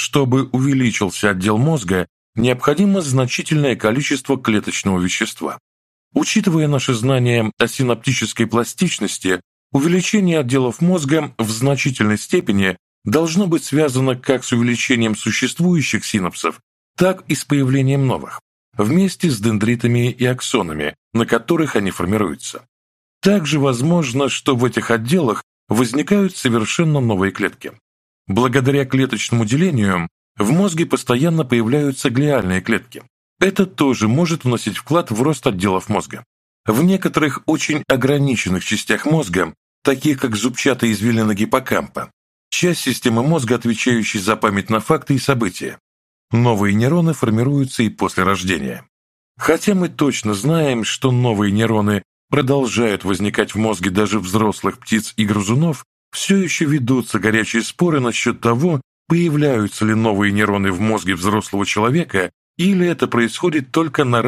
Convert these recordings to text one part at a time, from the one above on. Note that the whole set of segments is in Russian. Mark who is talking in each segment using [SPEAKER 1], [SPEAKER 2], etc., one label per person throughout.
[SPEAKER 1] Чтобы увеличился отдел мозга, необходимо значительное количество клеточного вещества. Учитывая наши знания о синаптической пластичности, увеличение отделов мозга в значительной степени должно быть связано как с увеличением существующих синапсов, так и с появлением новых, вместе с дендритами и аксонами, на которых они формируются. Также возможно, что в этих отделах возникают совершенно новые клетки. Благодаря клеточному делению в мозге постоянно появляются глиальные клетки. Это тоже может вносить вклад в рост отделов мозга. В некоторых очень ограниченных частях мозга, таких как зубчатая извилина гиппокампа, часть системы мозга, отвечающей за память на факты и события, новые нейроны формируются и после рождения. Хотя мы точно знаем, что новые нейроны продолжают возникать в мозге даже взрослых птиц и грызунов, все еще ведутся горячие споры насчет того, появляются ли новые нейроны в мозге взрослого человека или это происходит только на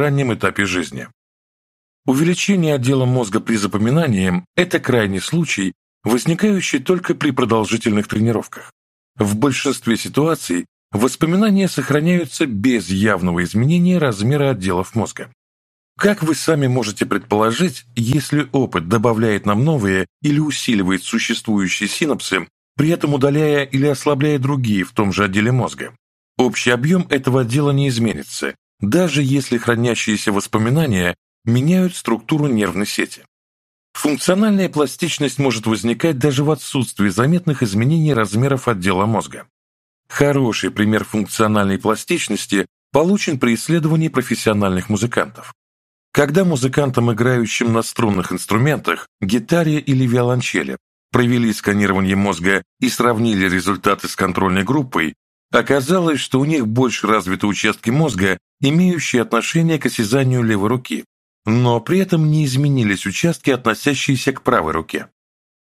[SPEAKER 1] Как вы сами можете предположить, если опыт добавляет нам новые или усиливает существующие синапсы, при этом удаляя или ослабляя другие в том же отделе мозга? Общий объем этого отдела не изменится, даже если хранящиеся воспоминания меняют структуру нервной сети. Функциональная пластичность может возникать даже в отсутствии заметных изменений размеров отдела мозга. Хороший пример функциональной пластичности получен при исследовании профессиональных музыкантов. Когда музыкантам, играющим на струнных инструментах, гитаре или виолончели, провели сканирование мозга и сравнили результаты с контрольной группой, оказалось, что у них больше развиты участки мозга, имеющие отношение к осязанию левой руки, но при этом не изменились участки, относящиеся к правой руке.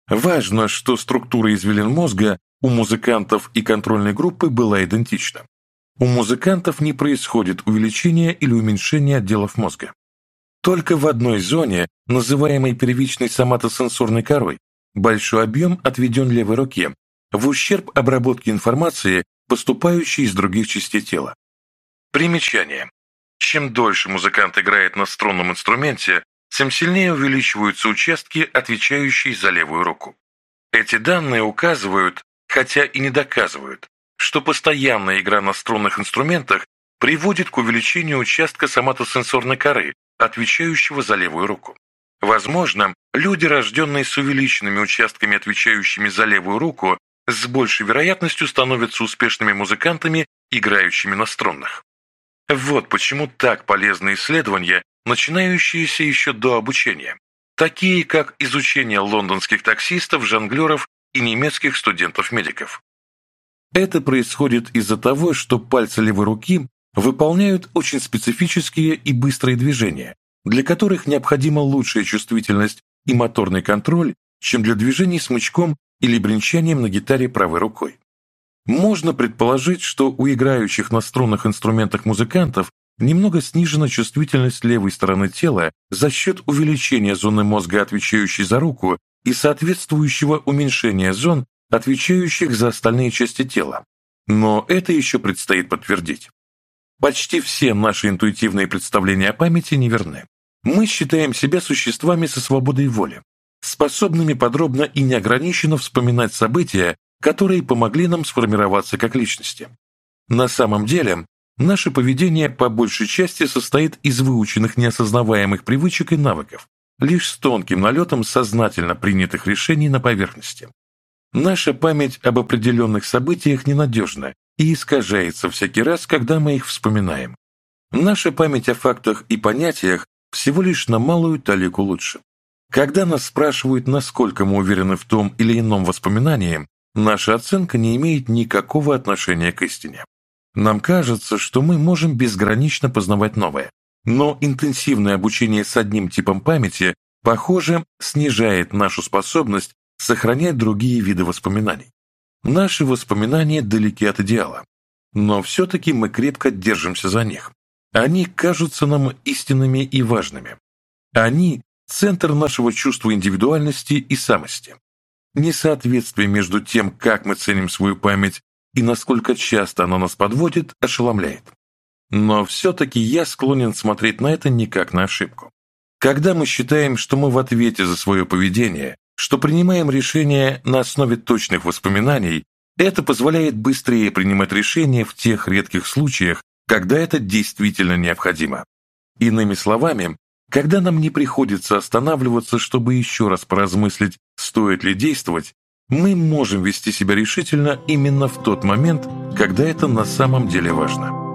[SPEAKER 1] Важно, что структура извилин мозга у музыкантов и контрольной группы была идентична. У музыкантов не происходит увеличения или уменьшения отделов мозга. Только в одной зоне, называемой первичной соматосенсорной корой, большой объем отведен левой руке, в ущерб обработке информации, поступающей из других частей тела. Примечание. Чем дольше музыкант играет на струнном инструменте, тем сильнее увеличиваются участки, отвечающие за левую руку. Эти данные указывают, хотя и не доказывают, что постоянная игра на струнных инструментах приводит к увеличению участка соматосенсорной коры, отвечающего за левую руку. Возможно, люди, рожденные с увеличенными участками, отвечающими за левую руку, с большей вероятностью становятся успешными музыкантами, играющими на струнных. Вот почему так полезны исследования, начинающиеся еще до обучения, такие как изучение лондонских таксистов, жонглеров и немецких студентов-медиков. Это происходит из-за того, что пальцы левой руки выполняют очень специфические и быстрые движения, для которых необходима лучшая чувствительность и моторный контроль, чем для движений смычком или бренчанием на гитаре правой рукой. Можно предположить, что у играющих на струнных инструментах музыкантов немного снижена чувствительность левой стороны тела за счет увеличения зоны мозга, отвечающей за руку, и соответствующего уменьшения зон, отвечающих за остальные части тела. Но это еще предстоит подтвердить. Почти все наши интуитивные представления о памяти неверны. Мы считаем себя существами со свободой воли, способными подробно и неограниченно вспоминать события, которые помогли нам сформироваться как личности. На самом деле, наше поведение по большей части состоит из выученных неосознаваемых привычек и навыков, лишь с тонким налетом сознательно принятых решений на поверхности. Наша память об определенных событиях ненадежна и искажается всякий раз, когда мы их вспоминаем. Наша память о фактах и понятиях всего лишь на малую талику лучше. Когда нас спрашивают, насколько мы уверены в том или ином воспоминании, наша оценка не имеет никакого отношения к истине. Нам кажется, что мы можем безгранично познавать новое, но интенсивное обучение с одним типом памяти, похоже, снижает нашу способность сохранять другие виды воспоминаний. Наши воспоминания далеки от идеала, но все-таки мы крепко держимся за них. Они кажутся нам истинными и важными. Они – центр нашего чувства индивидуальности и самости. Несоответствие между тем, как мы ценим свою память и насколько часто она нас подводит, ошеломляет. Но все-таки я склонен смотреть на это не как на ошибку. Когда мы считаем, что мы в ответе за свое поведение, что принимаем решения на основе точных воспоминаний, это позволяет быстрее принимать решения в тех редких случаях, когда это действительно необходимо. Иными словами, когда нам не приходится останавливаться, чтобы еще раз поразмыслить, стоит ли действовать, мы можем вести себя решительно именно в тот момент, когда это на самом деле важно.